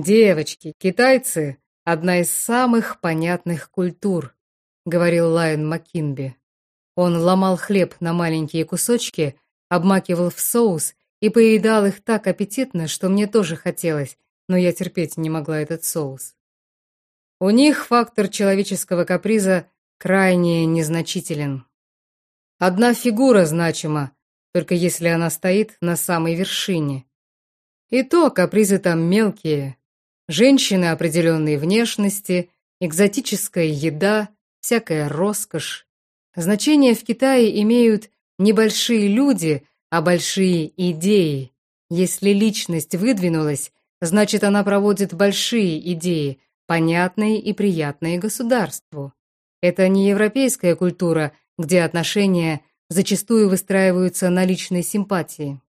Девочки, китайцы – одна из самых понятных культур, говорил Лайон Маккинби. Он ломал хлеб на маленькие кусочки, обмакивал в соус и поедал их так аппетитно, что мне тоже хотелось, но я терпеть не могла этот соус. У них фактор человеческого каприза крайне незначителен. Одна фигура значима, только если она стоит на самой вершине. И то капризы там мелкие. Женщины определенной внешности, экзотическая еда, всякая роскошь. Значение в Китае имеют не большие люди, а большие идеи. Если личность выдвинулась, значит она проводит большие идеи, понятные и приятные государству. Это не европейская культура, где отношения зачастую выстраиваются на личной симпатии.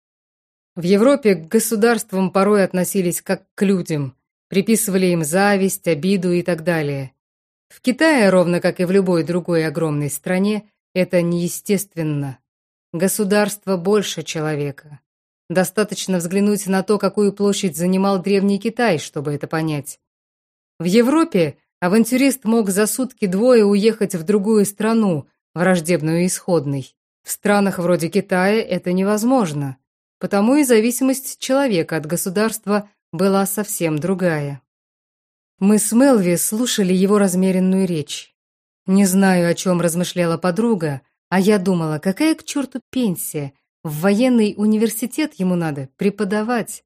В Европе к государствам порой относились как к людям, приписывали им зависть, обиду и так далее. В Китае, ровно как и в любой другой огромной стране, это неестественно. Государство больше человека. Достаточно взглянуть на то, какую площадь занимал древний Китай, чтобы это понять. В Европе авантюрист мог за сутки-двое уехать в другую страну, враждебную исходной. В странах вроде Китая это невозможно. Потому и зависимость человека от государства была совсем другая. Мы с Мелви слушали его размеренную речь. Не знаю, о чем размышляла подруга, а я думала, какая к черту пенсия? В военный университет ему надо преподавать.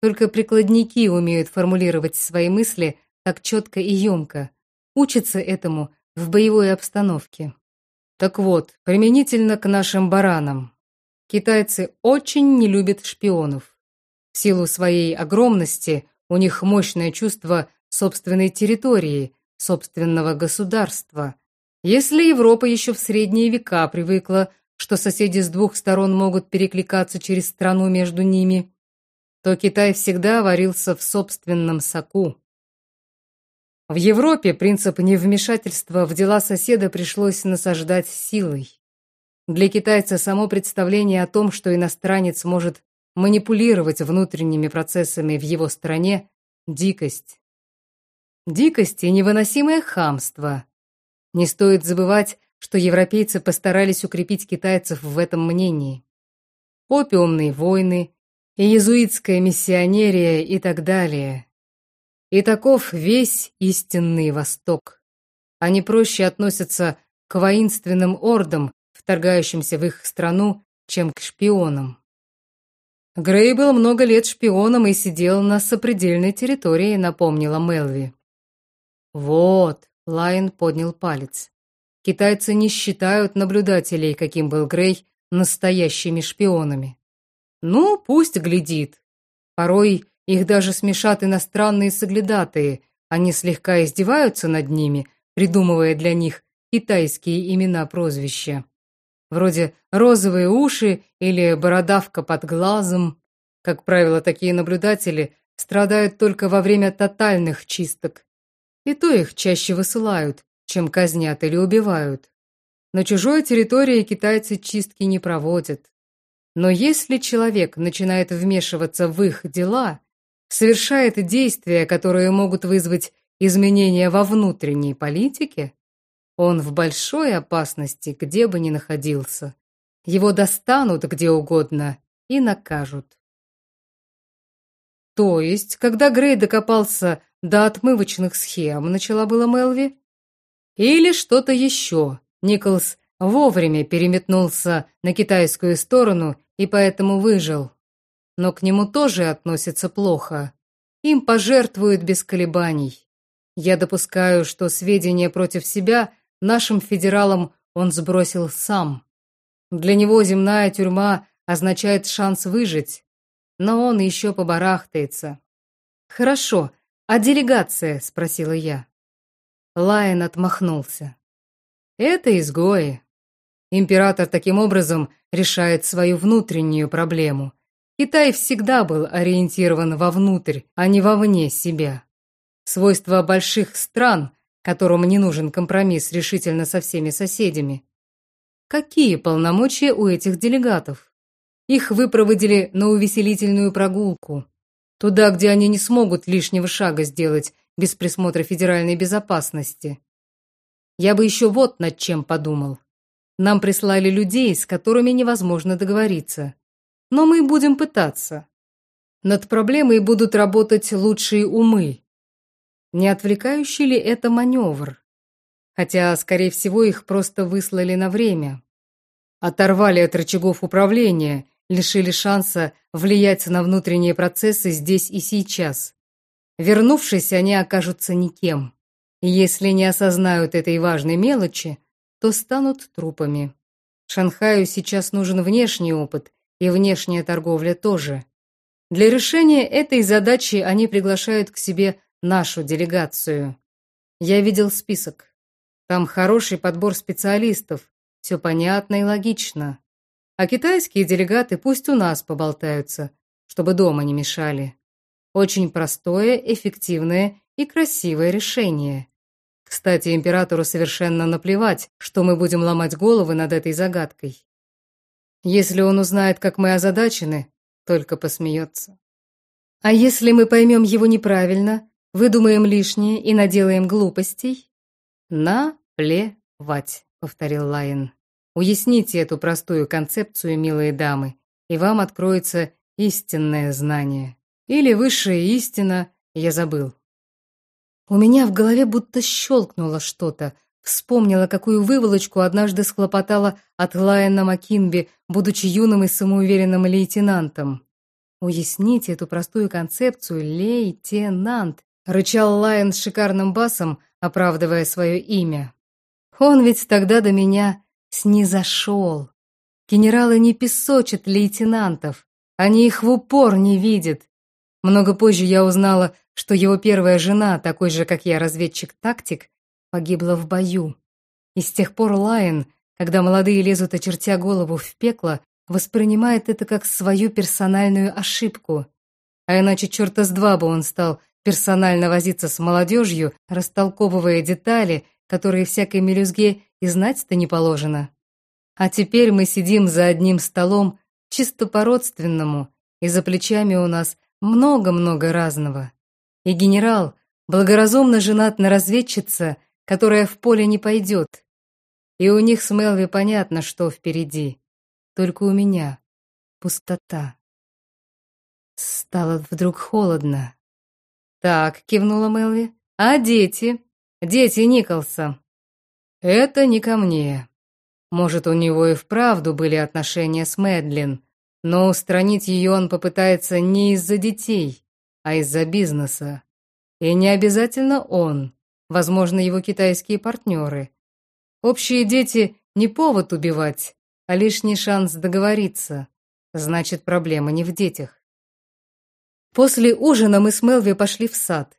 Только прикладники умеют формулировать свои мысли так четко и емко. Учатся этому в боевой обстановке. Так вот, применительно к нашим баранам. Китайцы очень не любят шпионов. В силу своей огромности у них мощное чувство собственной территории, собственного государства. Если Европа еще в средние века привыкла, что соседи с двух сторон могут перекликаться через страну между ними, то Китай всегда варился в собственном соку. В Европе принцип невмешательства в дела соседа пришлось насаждать силой. Для китайца само представление о том, что иностранец может манипулировать внутренними процессами в его стране – дикость. Дикость и невыносимое хамство. Не стоит забывать, что европейцы постарались укрепить китайцев в этом мнении. Опиумные войны, и иезуитская миссионерия и так далее. И таков весь истинный Восток. Они проще относятся к воинственным ордам, вторгающимся в их страну, чем к шпионам. Грей был много лет шпионом и сидел на сопредельной территории, напомнила Мелви. Вот, Лайн поднял палец. Китайцы не считают наблюдателей, каким был Грей, настоящими шпионами. Ну, пусть глядит. Порой их даже смешат иностранные соглядатые, они слегка издеваются над ними, придумывая для них китайские имена-прозвища вроде розовые уши или бородавка под глазом. Как правило, такие наблюдатели страдают только во время тотальных чисток. И то их чаще высылают, чем казнят или убивают. На чужой территории китайцы чистки не проводят. Но если человек начинает вмешиваться в их дела, совершает действия, которые могут вызвать изменения во внутренней политике, он в большой опасности, где бы ни находился. Его достанут где угодно и накажут. То есть, когда Грей докопался до отмывочных схем, начала была Мелви? Или что-то еще? Николс вовремя переметнулся на китайскую сторону и поэтому выжил. Но к нему тоже относятся плохо. Им пожертвуют без колебаний. Я допускаю, что сведения против себя Нашим федералам он сбросил сам. Для него земная тюрьма означает шанс выжить, но он еще побарахтается. «Хорошо, а делегация?» — спросила я. Лайон отмахнулся. «Это изгои. Император таким образом решает свою внутреннюю проблему. Китай всегда был ориентирован вовнутрь, а не вовне себя. Свойство больших стран которому не нужен компромисс решительно со всеми соседями. Какие полномочия у этих делегатов? Их выпроводили на увеселительную прогулку. Туда, где они не смогут лишнего шага сделать без присмотра федеральной безопасности. Я бы еще вот над чем подумал. Нам прислали людей, с которыми невозможно договориться. Но мы будем пытаться. Над проблемой будут работать лучшие умы. Не отвлекающий ли это маневр? Хотя, скорее всего, их просто выслали на время. Оторвали от рычагов управления, лишили шанса влиять на внутренние процессы здесь и сейчас. Вернувшись, они окажутся никем. И если не осознают этой важной мелочи, то станут трупами. Шанхаю сейчас нужен внешний опыт, и внешняя торговля тоже. Для решения этой задачи они приглашают к себе нашу делегацию. Я видел список. Там хороший подбор специалистов, все понятно и логично. А китайские делегаты пусть у нас поболтаются, чтобы дома не мешали. Очень простое, эффективное и красивое решение. Кстати, императору совершенно наплевать, что мы будем ломать головы над этой загадкой. Если он узнает, как мы озадачены, только посмеется. А если мы поймем его неправильно, выдумаем лишнее и наделаем глупостей? Наплевать, повторил Лайен. Уясните эту простую концепцию, милые дамы, и вам откроется истинное знание. Или высшая истина, я забыл. У меня в голове будто щелкнуло что-то. Вспомнила, какую выволочку однажды схлопотала от Лайена Макинби, будучи юным и самоуверенным лейтенантом. «Уясните эту простую концепцию, лейтенант», — рычал Лайен с шикарным басом, оправдывая свое имя. «Он ведь тогда до меня снизошел. Генералы не песочат лейтенантов, они их в упор не видят. Много позже я узнала, что его первая жена, такой же, как я, разведчик-тактик, погибла в бою. И с тех пор Лайен, когда молодые лезут, очертя голову в пекло, воспринимает это как свою персональную ошибку. А иначе черта с два бы он стал персонально возиться с молодежью, растолковывая детали, которые всякой мелюзге и знать-то не положено. А теперь мы сидим за одним столом, чисто по-родственному, и за плечами у нас много-много разного. И генерал благоразумно женат на разведчице, которая в поле не пойдет. И у них с Мелви понятно, что впереди. Только у меня пустота. Стало вдруг холодно. «Так», — кивнула Мелви, — «а дети? Дети Николса?» «Это не ко мне. Может, у него и вправду были отношения с Мэдлин, но устранить ее он попытается не из-за детей, а из-за бизнеса. И не обязательно он, возможно, его китайские партнеры. Общие дети не повод убивать, а лишний шанс договориться. Значит, проблема не в детях. После ужина мы с Мелви пошли в сад.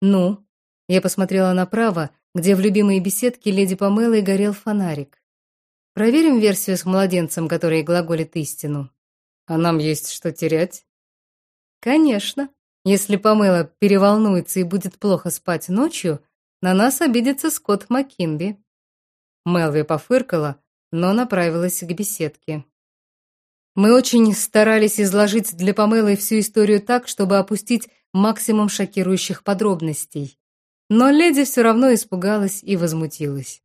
Ну, я посмотрела направо, где в любимой беседке леди Памелы горел фонарик. Проверим версию с младенцем, который глаголит истину. А нам есть что терять? Конечно. Если Памела переволнуется и будет плохо спать ночью, на нас обидится Скотт Маккинби. Мелви пофыркала, но направилась к беседке. Мы очень старались изложить для Памелы всю историю так, чтобы опустить максимум шокирующих подробностей. Но леди все равно испугалась и возмутилась.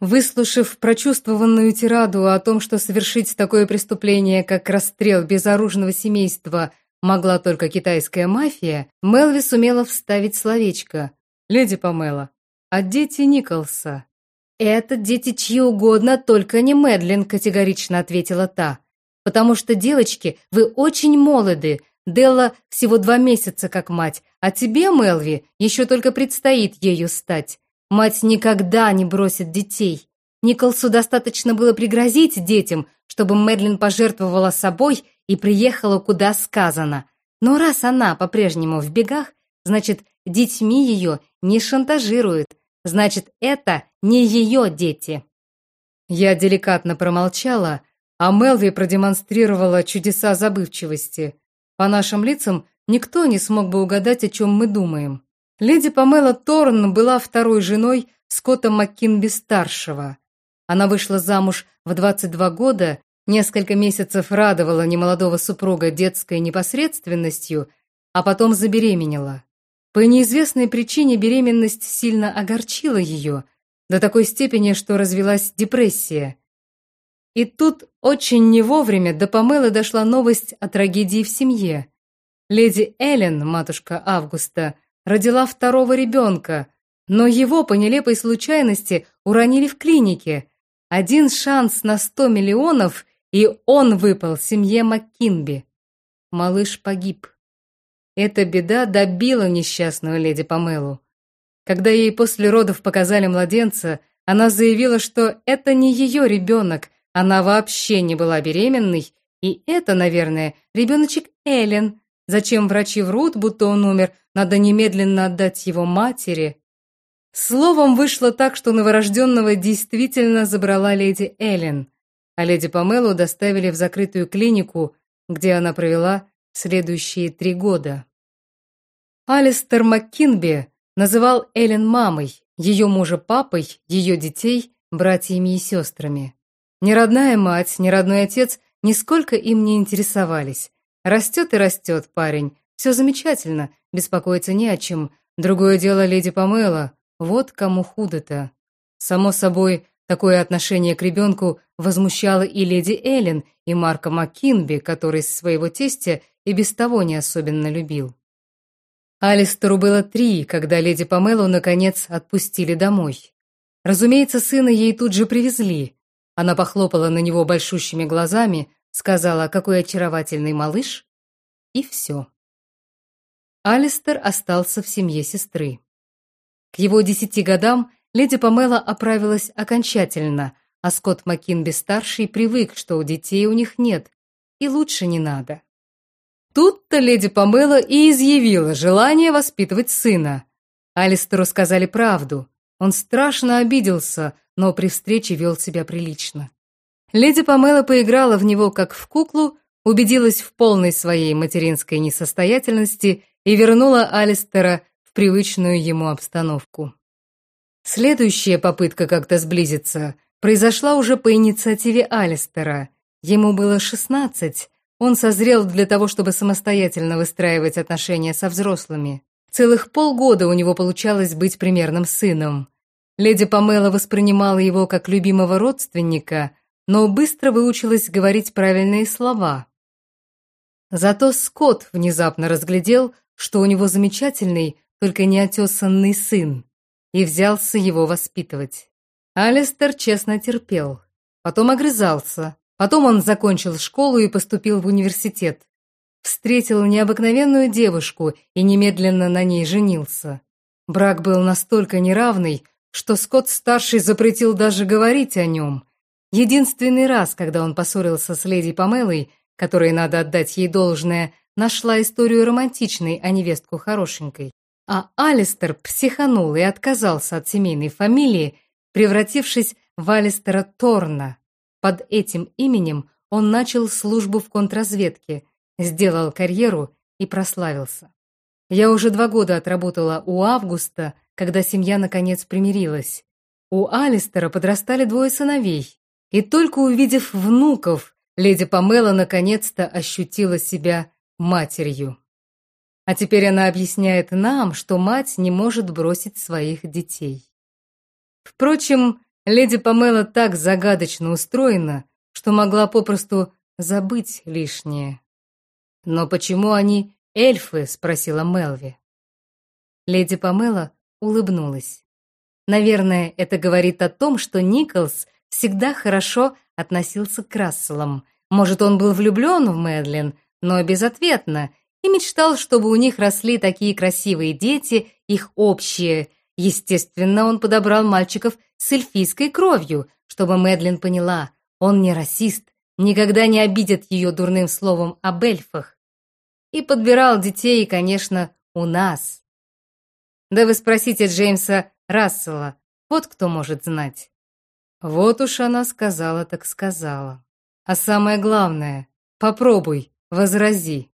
Выслушав прочувствованную тираду о том, что совершить такое преступление, как расстрел безоружного семейства, могла только китайская мафия, Мелви сумела вставить словечко. «Леди Памела, а дети Николса?» «Это дети чьи угодно, только не Мэдлин», категорично ответила та. «Потому что, девочки, вы очень молоды. Делла всего два месяца как мать, а тебе, Мелви, еще только предстоит ею стать. Мать никогда не бросит детей. Николсу достаточно было пригрозить детям, чтобы Мэдлин пожертвовала собой и приехала куда сказано. Но раз она по-прежнему в бегах, значит, детьми ее не шантажируют. Значит, это не ее дети. Я деликатно промолчала, а Мелви продемонстрировала чудеса забывчивости. По нашим лицам никто не смог бы угадать, о чем мы думаем. Леди Памела Торн была второй женой Скотта Маккинби-старшего. Она вышла замуж в 22 года, несколько месяцев радовала немолодого супруга детской непосредственностью, а потом забеременела. По неизвестной причине беременность сильно огорчила ее, до такой степени, что развелась депрессия. И тут очень не вовремя до Памелы дошла новость о трагедии в семье. Леди Эллен, матушка Августа, родила второго ребенка, но его по нелепой случайности уронили в клинике. Один шанс на сто миллионов, и он выпал семье Маккинби. Малыш погиб. Эта беда добила несчастную леди Памелу. Когда ей после родов показали младенца, она заявила, что это не ее ребенок, она вообще не была беременной, и это, наверное, ребеночек Эллен. Зачем врачи врут, будто он умер, надо немедленно отдать его матери. Словом, вышло так, что новорожденного действительно забрала леди Эллен, а леди Памелу доставили в закрытую клинику, где она провела следующие три года. Алистер МакКинби называл Эллен мамой, ее мужа папой, ее детей братьями и сестрами. Ни родная мать, ни родной отец нисколько им не интересовались. Растет и растет парень, все замечательно, беспокоиться не о чем. Другое дело леди Памела, вот кому худо-то. Само собой, Такое отношение к ребенку возмущало и леди Эллен, и Марка Маккинби, который своего тестя и без того не особенно любил. Алистеру было три, когда леди Памелу наконец отпустили домой. Разумеется, сына ей тут же привезли. Она похлопала на него большущими глазами, сказала, какой очаровательный малыш, и все. Алистер остался в семье сестры. К его десяти годам леди Памела оправилась окончательно, а Скотт Маккинби-старший привык, что у детей у них нет, и лучше не надо. Тут-то леди Памела и изъявила желание воспитывать сына. Алистеру сказали правду. Он страшно обиделся, но при встрече вел себя прилично. Леди Памела поиграла в него как в куклу, убедилась в полной своей материнской несостоятельности и вернула Алистера в привычную ему обстановку. Следующая попытка как-то сблизиться произошла уже по инициативе Алистера. Ему было 16, он созрел для того, чтобы самостоятельно выстраивать отношения со взрослыми. Целых полгода у него получалось быть примерным сыном. Леди Памела воспринимала его как любимого родственника, но быстро выучилась говорить правильные слова. Зато Скотт внезапно разглядел, что у него замечательный, только неотесанный сын и взялся его воспитывать. Алистер честно терпел, потом огрызался, потом он закончил школу и поступил в университет. Встретил необыкновенную девушку и немедленно на ней женился. Брак был настолько неравный, что Скотт-старший запретил даже говорить о нем. Единственный раз, когда он поссорился с леди Памелой, которой, надо отдать ей должное, нашла историю романтичной, а невестку хорошенькой. А Алистер психанул и отказался от семейной фамилии, превратившись в Алистера Торна. Под этим именем он начал службу в контрразведке, сделал карьеру и прославился. Я уже два года отработала у Августа, когда семья наконец примирилась. У Алистера подрастали двое сыновей, и только увидев внуков, леди Памела наконец-то ощутила себя матерью. А теперь она объясняет нам, что мать не может бросить своих детей. Впрочем, леди Памела так загадочно устроена, что могла попросту забыть лишнее. «Но почему они эльфы?» — спросила Мелви. Леди Памела улыбнулась. Наверное, это говорит о том, что Николс всегда хорошо относился к Расселам. Может, он был влюблен в Мэдлин, но безответно, и мечтал, чтобы у них росли такие красивые дети, их общие. Естественно, он подобрал мальчиков с эльфийской кровью, чтобы Мэдлин поняла, он не расист, никогда не обидит ее дурным словом об эльфах. И подбирал детей, конечно, у нас. Да вы спросите Джеймса Рассела, вот кто может знать. Вот уж она сказала так сказала. А самое главное, попробуй, возрази.